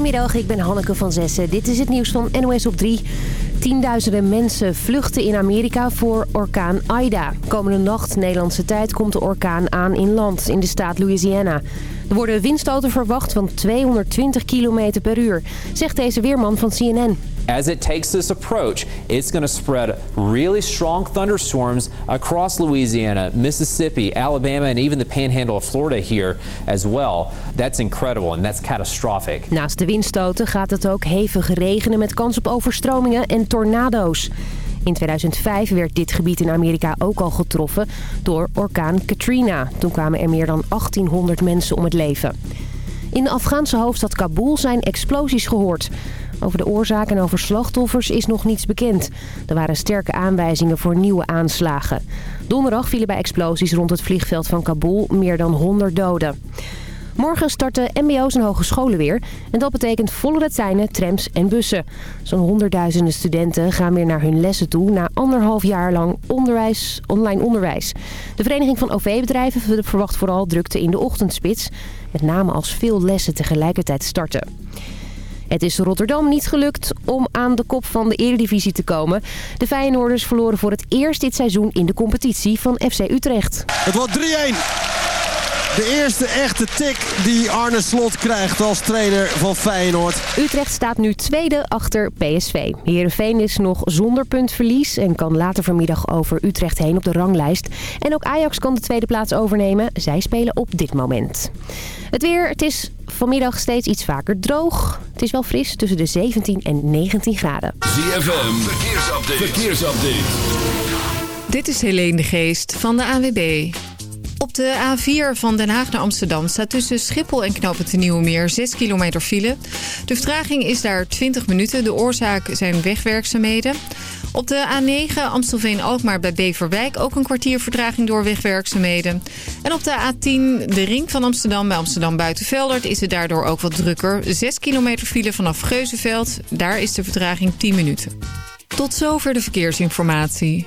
Goedemiddag, ik ben Hanneke van Zessen. Dit is het nieuws van NOS op 3. Tienduizenden mensen vluchten in Amerika voor orkaan Ida. Komende nacht Nederlandse tijd komt de orkaan aan in land in de staat Louisiana. Er worden windstoten verwacht van 220 km per uur, zegt deze weerman van CNN. As it takes this approach, it's going to spread really strong thunderstorms across Louisiana, Mississippi, Alabama, and even the panhandle of Florida here as well. That's incredible and that's catastrophic. Naast de windstoten gaat het ook hevig regenen met kans op overstromingen en tornado's. In 2005 werd dit gebied in Amerika ook al getroffen door orkaan Katrina. Toen kwamen er meer dan 1800 mensen om het leven. In de Afghaanse hoofdstad Kabul zijn explosies gehoord. Over de oorzaak en over slachtoffers is nog niets bekend. Er waren sterke aanwijzingen voor nieuwe aanslagen. Donderdag vielen bij explosies rond het vliegveld van Kabul meer dan 100 doden. Morgen starten mbo's en hogescholen weer. En dat betekent volle treinen, trams en bussen. Zo'n honderdduizenden studenten gaan weer naar hun lessen toe... na anderhalf jaar lang onderwijs, online onderwijs. De Vereniging van OV-bedrijven verwacht vooral drukte in de ochtendspits. Met name als veel lessen tegelijkertijd starten. Het is Rotterdam niet gelukt om aan de kop van de eredivisie te komen. De Feyenoorders verloren voor het eerst dit seizoen in de competitie van FC Utrecht. Het wordt 3-1. De eerste echte tik die Arne Slot krijgt als trainer van Feyenoord. Utrecht staat nu tweede achter PSV. Heerenveen is nog zonder puntverlies en kan later vanmiddag over Utrecht heen op de ranglijst. En ook Ajax kan de tweede plaats overnemen. Zij spelen op dit moment. Het weer, het is vanmiddag steeds iets vaker droog. Het is wel fris tussen de 17 en 19 graden. ZFM, verkeersupdate. verkeersupdate. Dit is Helene de Geest van de AWB. Op de A4 van Den Haag naar Amsterdam staat tussen Schiphol en Knopen te Nieuwemeer 6 kilometer file. De vertraging is daar 20 minuten. De oorzaak zijn wegwerkzaamheden. Op de A9 Amstelveen-Alkmaar bij Beverwijk ook een kwartier vertraging door wegwerkzaamheden. En op de A10 de ring van Amsterdam bij Amsterdam Buitenveldert is het daardoor ook wat drukker. 6 kilometer file vanaf Geuzenveld. Daar is de vertraging 10 minuten. Tot zover de verkeersinformatie.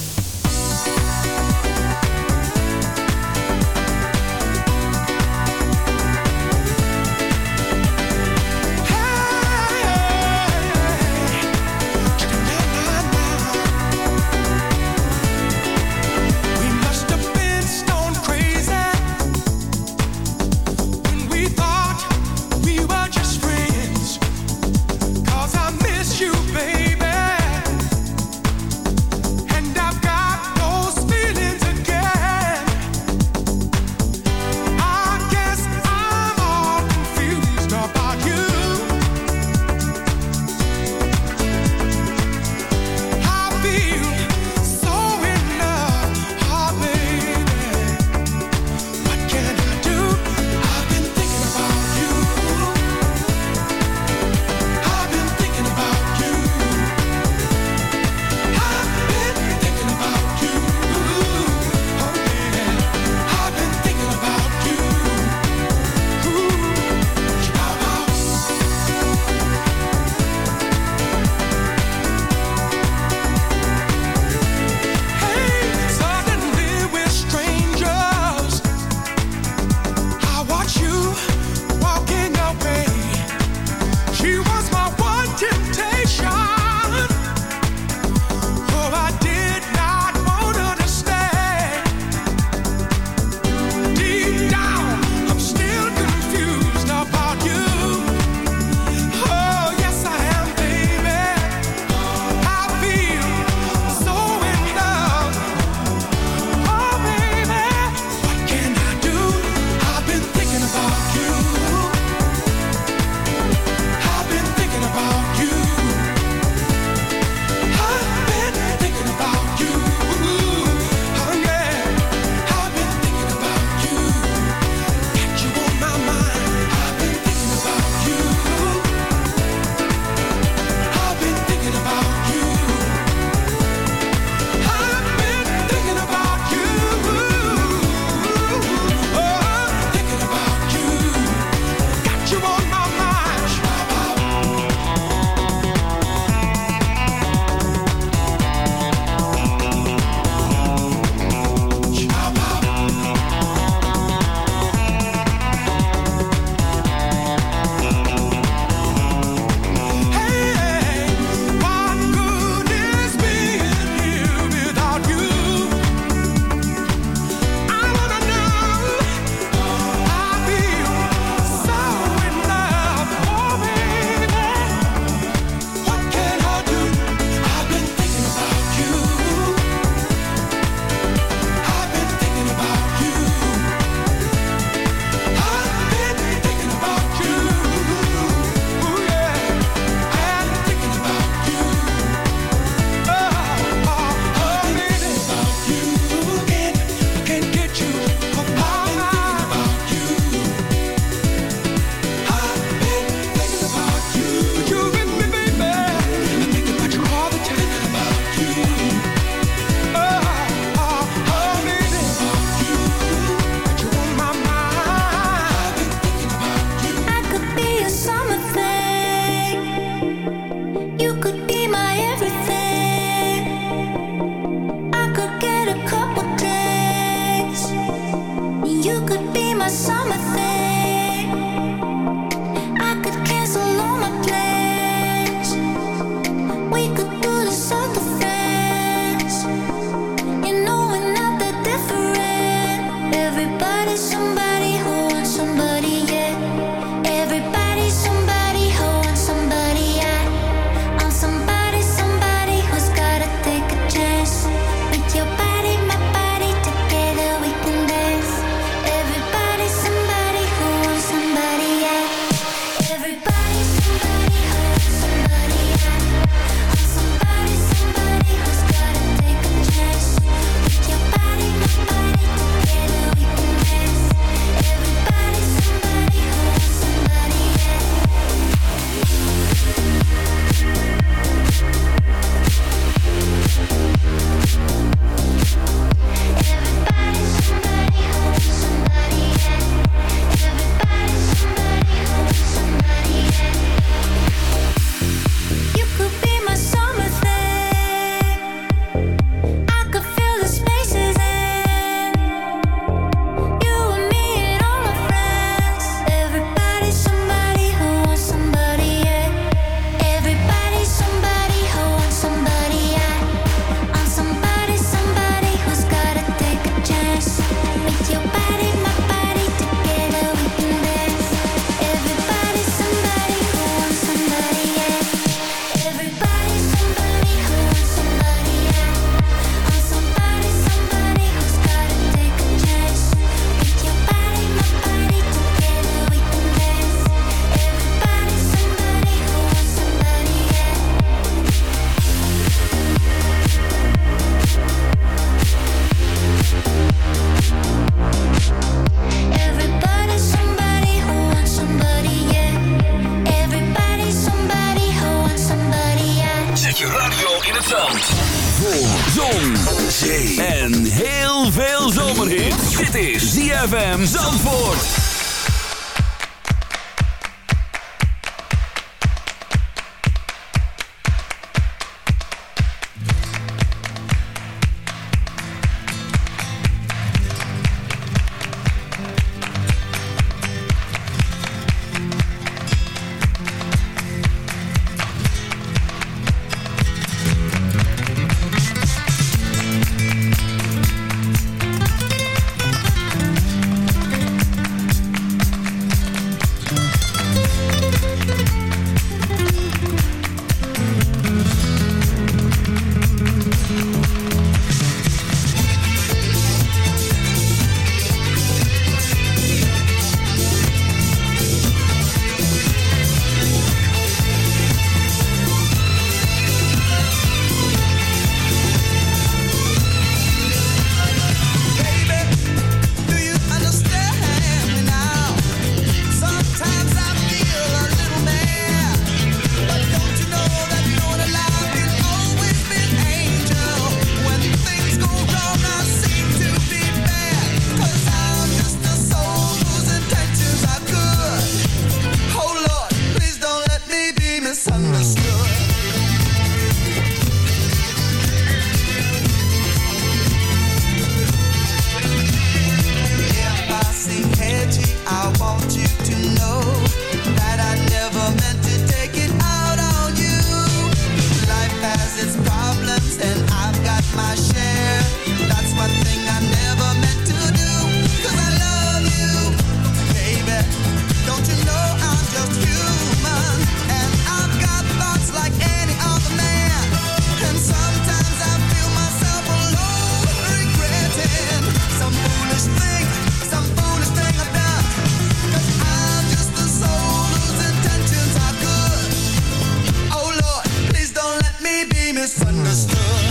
be misunderstood.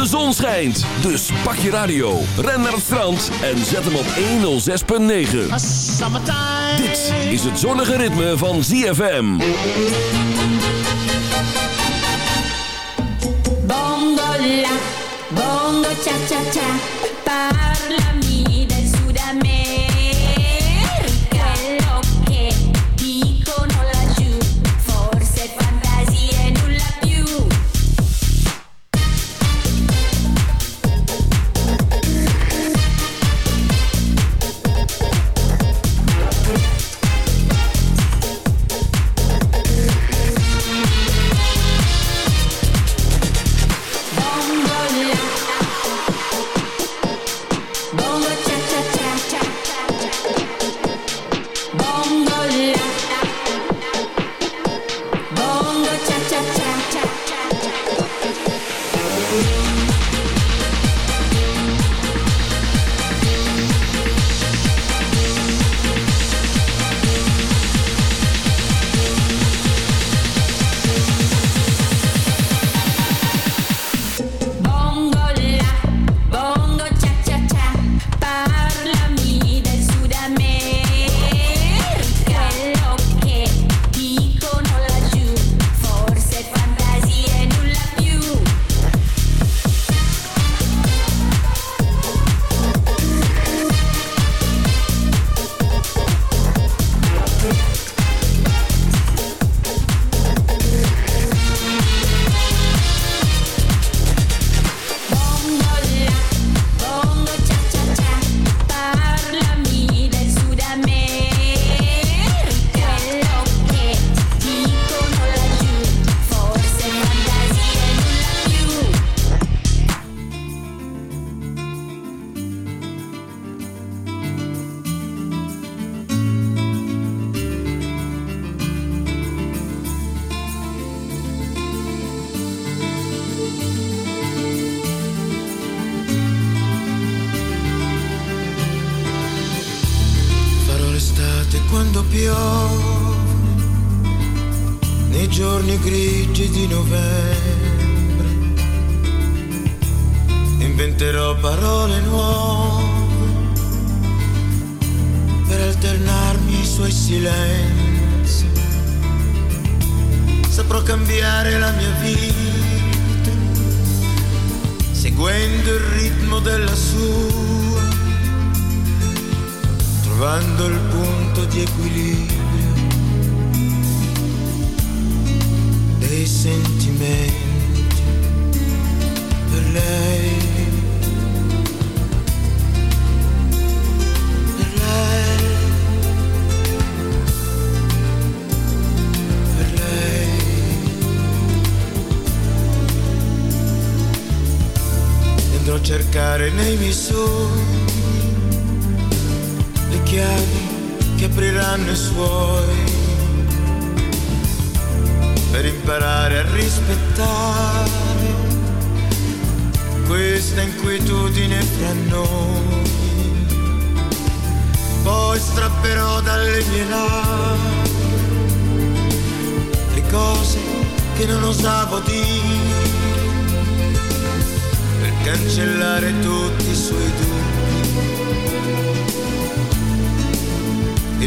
de zon schijnt. Dus pak je radio, ren naar het strand en zet hem op 106.9. Dit is het zonnige ritme van ZFM. Bongo la, bongo cha cha cha, parlami del Sud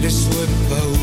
This would away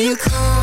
you come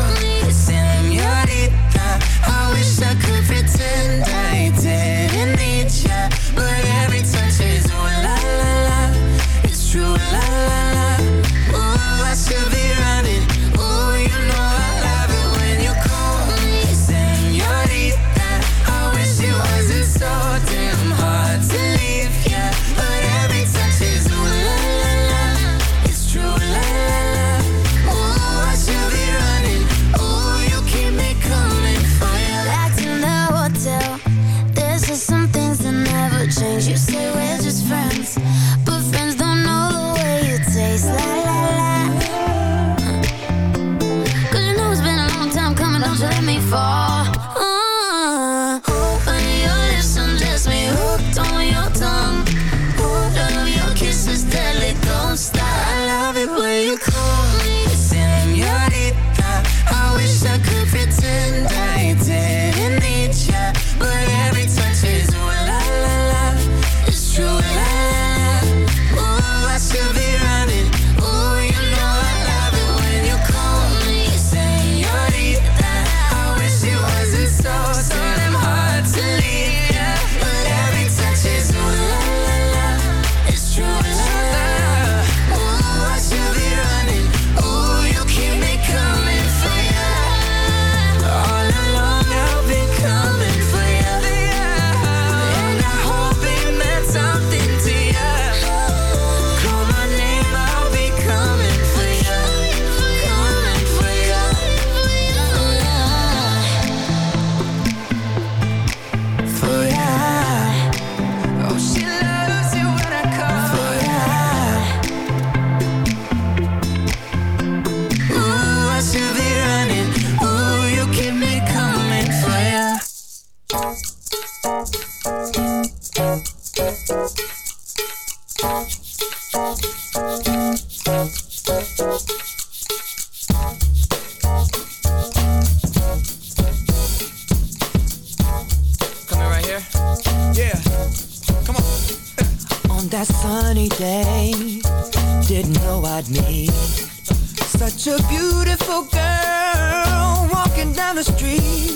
street.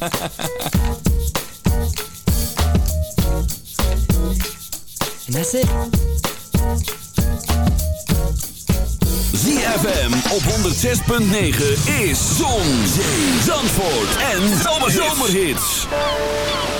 And that's it. ZFM op 106.9 is Zon, Zee, Zandvoort en Zomerhits. Zomerhits.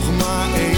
nog maar één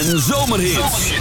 en zomerhits.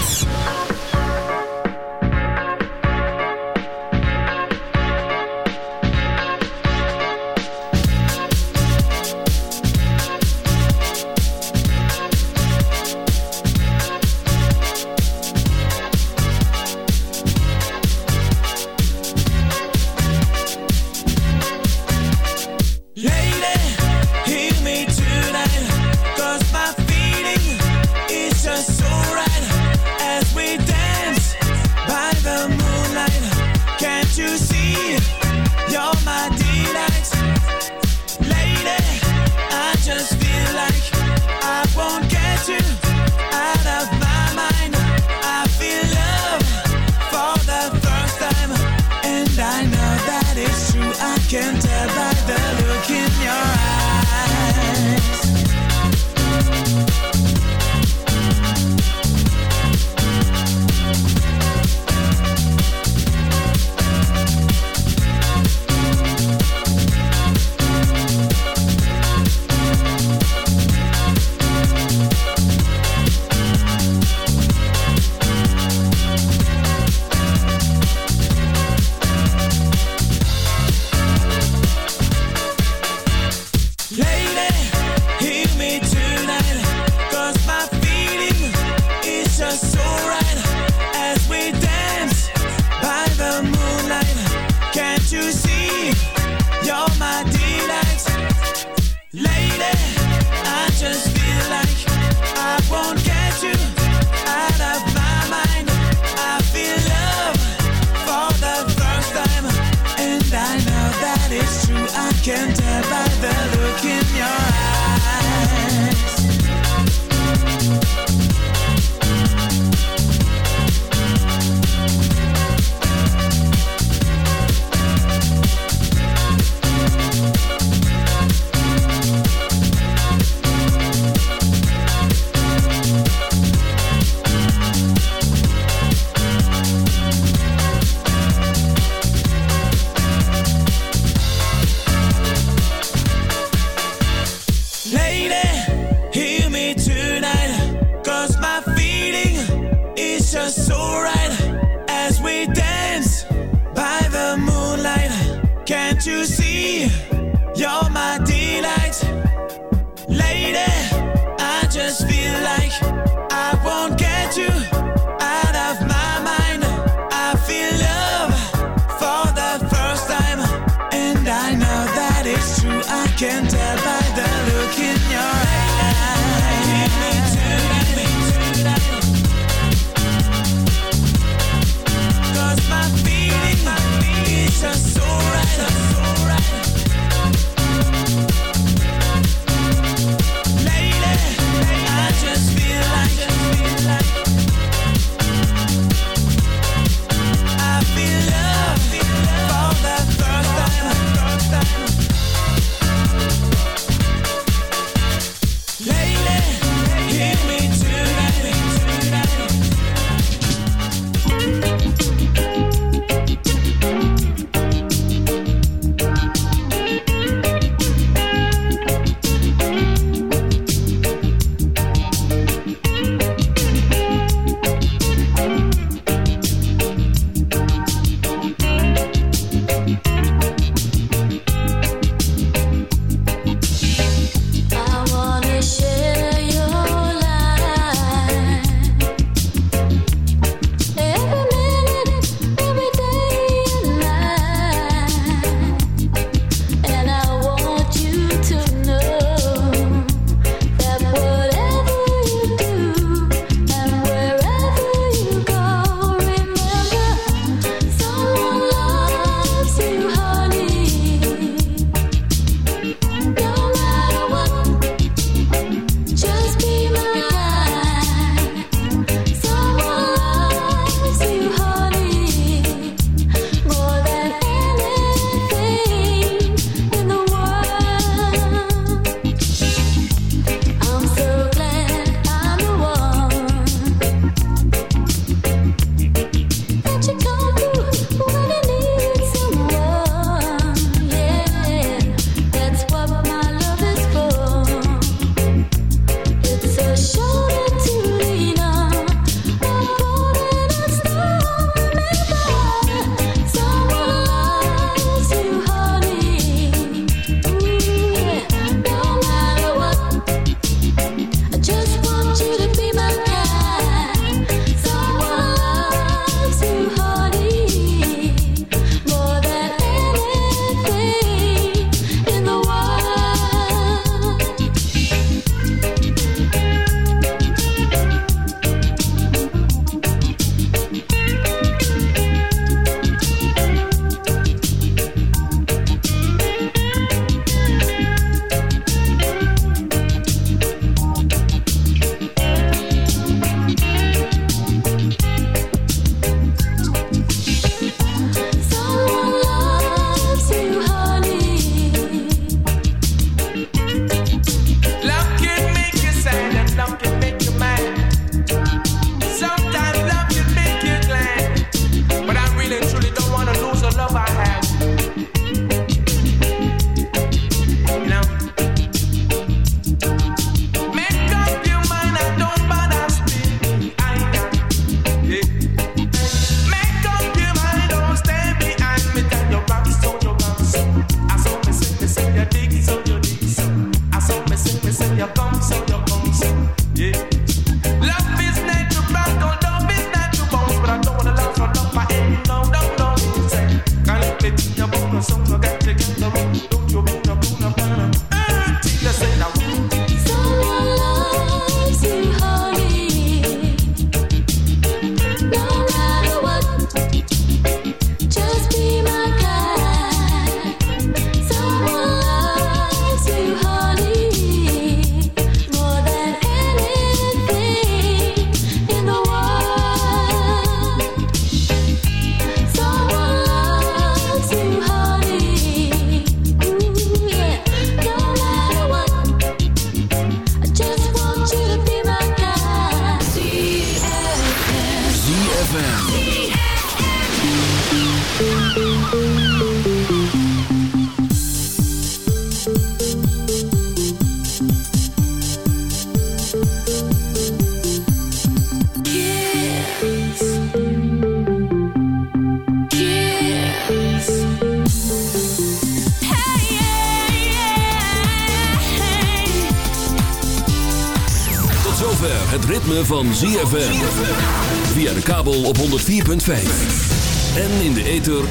Peace.